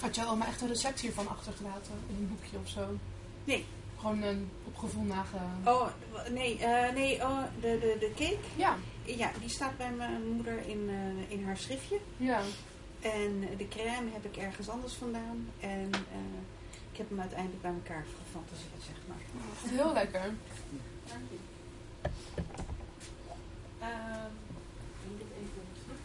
Had jouw oma echt een recept hiervan achtergelaten? In een boekje of zo? Nee. Gewoon een op gevoel nage... Oh, nee, eh, nee oh, de, de, de cake, Ja, ja, die staat bij mijn moeder in, eh, in haar schriftje. ja. En de crème heb ik ergens anders vandaan. En eh, ik heb hem uiteindelijk bij elkaar gefantaseerd, zeg maar. Heel lekker. Dank je. Ehm, ik doe dit even terug.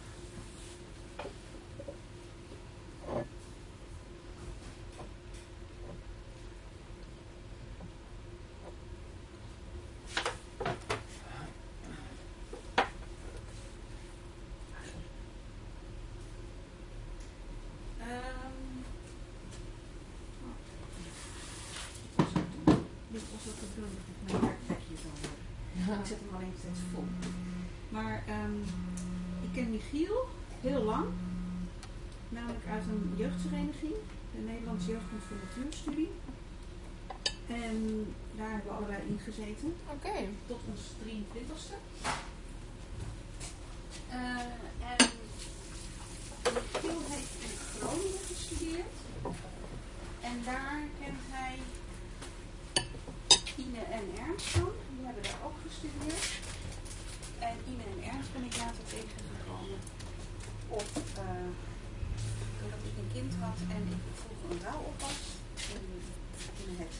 Ehm, dit was ook de bedoeling dat het mijn werkplekje zou worden. Ik zet hem alleen steeds vol. Maar ehm, ik ken Michiel heel lang. Namelijk uit een jeugdvereniging. De Nederlandse Jeugdbond voor Natuurstudie. En daar hebben we allebei in gezeten. Oké. Tot ons 23ste. Eh, en Michiel heeft in Groningen gestudeerd. En daar kent hij Ine en Ernst van. Die hebben daar ook gestudeerd. En Ine en Ernst ben ik later tegengekomen. Op, eh had en ik vroeger een rouwoppas. In, in het,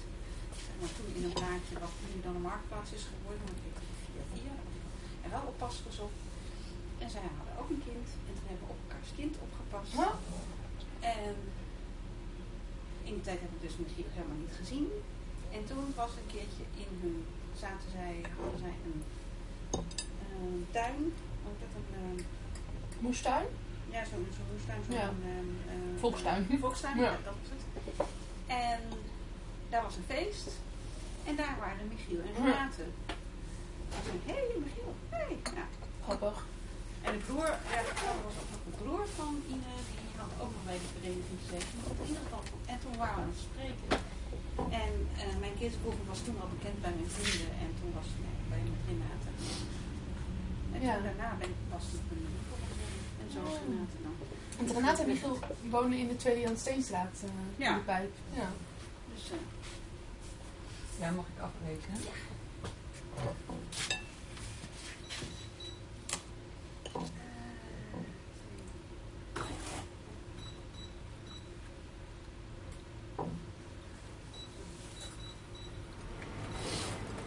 zeg maar toen in een blaadje wat nu dan een marktplaats is geworden. Want ik heb via via een rouwoppas gezocht. En zij hadden ook een kind. En toen hebben we op elkaars kind opgepast. Huh? En in die tijd heb ik dus Michiel helemaal niet gezien. En toen was een keertje in hun, zaten zij, hadden zij een, een tuin, heet dat een, eh, Moestuin? Ja zo'n zo moestuin, zo'n Ja. ehm, eh, Volkstuin. Volkstuin, Ja. ja. dat was het. En daar was een feest. En daar waren Michiel en Renate. Ik zei, hé hey, Michiel, hé. Hey. Ja. Grappig. En de broer, ja, er was ook nog een broer van Ine, die had ook nog bij de vereniging gezeten. Maar in ieder geval, en toen waren we aan het spreken. En eh, mijn kindsboek was toen al bekend bij mijn vrienden en toen was nee, bij met Renate. En Ja. toen daarna ben, was het een winkel geworden. En zo is Renate dan. Want Renate en Michiel wonen in de Tweede Jan Steenstraat eh Ja. de pijp. Ja. Dus eh, Ja, mag ik afrekenen?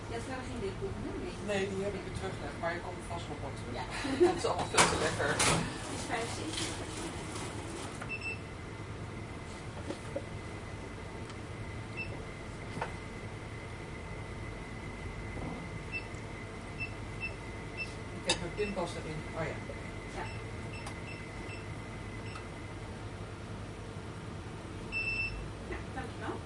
je had verder geen witboek, hè? Nee. Nee, die heb ik weer teruggelegd, maar je komt vast nog wat terug. Ja. Dat is allemaal veel te lekker. Het is 75. Ik heb mijn pinpas erin. Oh ja. Ja. Ja, dankjewel.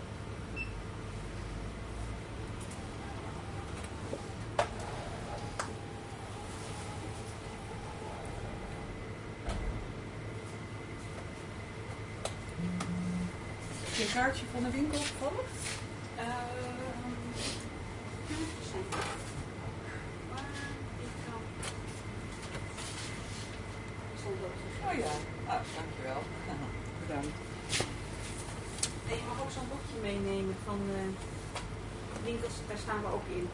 Heb je een kaartje van de winkel gevallen? Ook zeggen. Oh ja. Ah, dankjewel. Bedankt. En je mag ook zo'n boekje meenemen van eh, winkels, daar staan we ook in.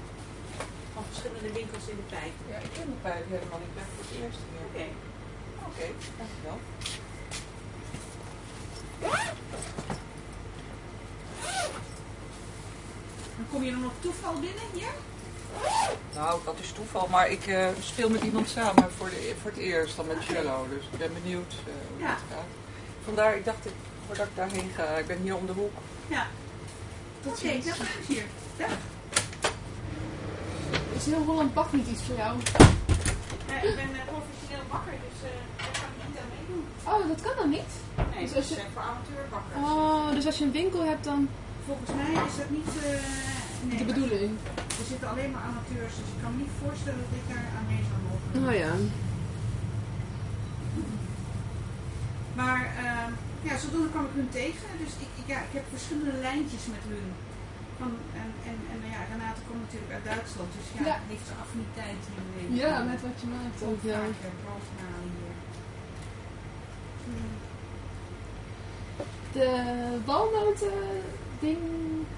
Van verschillende winkels in de pijp. Ja, ik ken de pijp helemaal niet. Ik ben voor het eerst hier. Oké. Oké, dankjewel. Kom je dan op toeval binnen hier? Nou, dat is toeval, maar ik eh, speel met iemand samen voor, de, voor het eerst dan met cello. Dus ik ben benieuwd eh, hoe Ja. het gaat. Vandaar, ik dacht, ik, voordat ik daarheen ga, ik ben hier om de hoek. Ja. Tot Oké, ziens. dat is hier. Dag. Is heel Holland Bak niet iets voor jou? Ja, ik ben eh, professioneel bakker, dus eh, daar kan ik niet aan meedoen. Oh, dat kan dan niet? Nee, Dus als dat je- is voor amateurbakkers. Oh, dus als je een winkel hebt dan Volgens mij is dat niet eh, nee, de bedoeling. Er zitten alleen maar amateurs, dus ik kan me niet voorstellen dat ik daar aan mee zou mogen. Oh ja. Maar eh, ja, zodoende kwam ik hun tegen. Dus ik, ik, ja, ik heb verschillende lijntjes met hun. Van, en, en, en nou ja, Renate komt natuurlijk uit Duitsland, dus ja, Ja. heeft ze affiniteit hiermee. Ja, met wat je maakt ook, ja. hier. Hmm. De walnoten ding,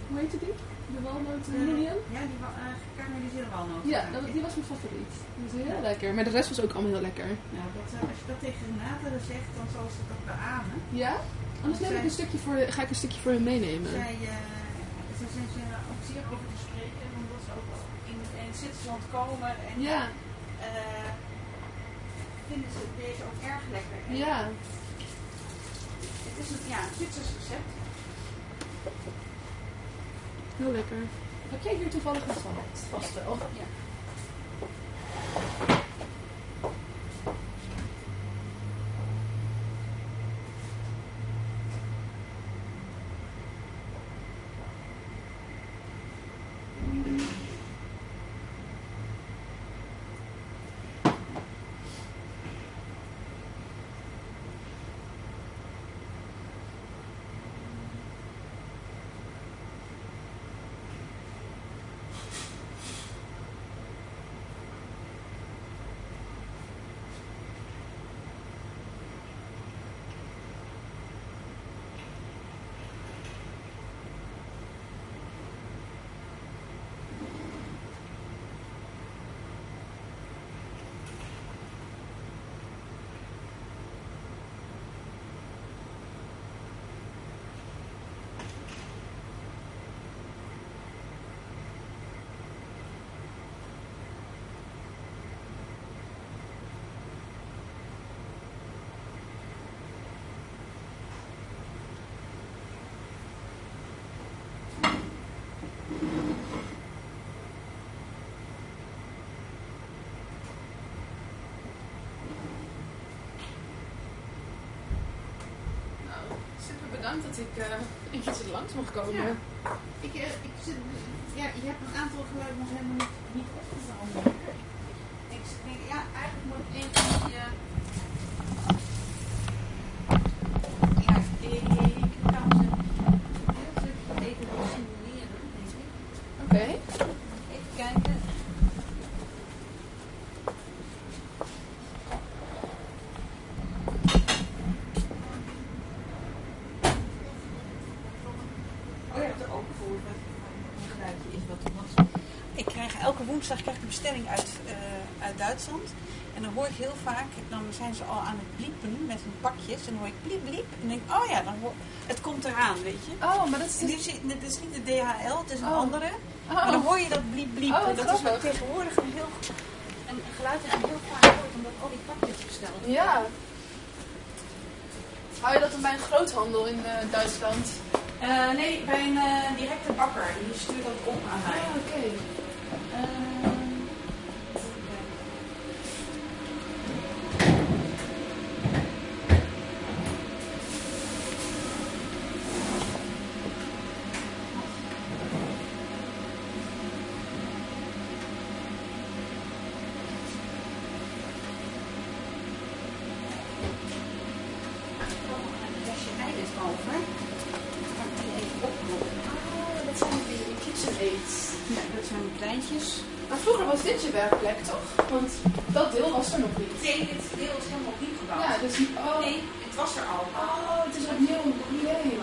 hoe heet het ding? De walnoten Lilian? Ja, die eh, gekarameliseerde walnoten. Ja, dat, die was mijn favoriet. Die was heel lekker. Maar de rest was ook allemaal heel lekker. Nou, dat, eh, als je dat tegen Renate zegt, dan zal ze dat beamen. Ja? Anders neem ik een stukje voor, ga ik een stukje voor je meenemen. Zij, eh, ze zijn ze ook zeer over te spreken, omdat ze ook in, in Zwitserland komen. En Ja, eh, vinden ze deze ook erg lekker. En ja. Het is een ja, Zwitsers recept. Heel lekker. Heb jij hier toevallig wat van? Vast wel. Ja. Nou, bedankt dat ik uh, eventjes langs mocht komen. Ja. Ik, eh, ik zit, ja, je hebt een aantal geluiden nog helemaal niet, niet opgenomen. Ik denk, ja, eigenlijk moet ik een die... eh, ja, ik kan ze even simuleren, denk ik. Oké. Even kijken. Oh ja, de open voor wat een geluidje is wat er was. Ik krijg elke woensdag krijg ik een bestelling uit, eh, uit Duitsland. En dan hoor ik heel vaak, dan zijn ze al aan het bliepen met hun pakjes. En dan hoor ik bliep bliep. En dan denk ik, oh ja, dan hoor, het komt eraan, weet je. Oh, maar dat is dus... dit is, niet de DHL, het is een Oh. andere. Maar dan Oh, hoor je dat bliep bliep. Oh, dat is ook tegenwoordig een heel een geluid en heel vaak hoort omdat al die pakjes besteld worden. ja. Hou je dat dan bij een groothandel in eh, Duitsland? Eh, nee, bij een eh, directe bakker. Die stuurt dat op aan mij. Ah, oké. Zijn de kleintjes. Maar vroeger was dit je werkplek, toch? Want dat deel was er nog niet. Nee, dit deel is helemaal opnieuw gebouwd. Ja, dus... Oh, Nee, het was er al. oh het is opnieuw. Jee.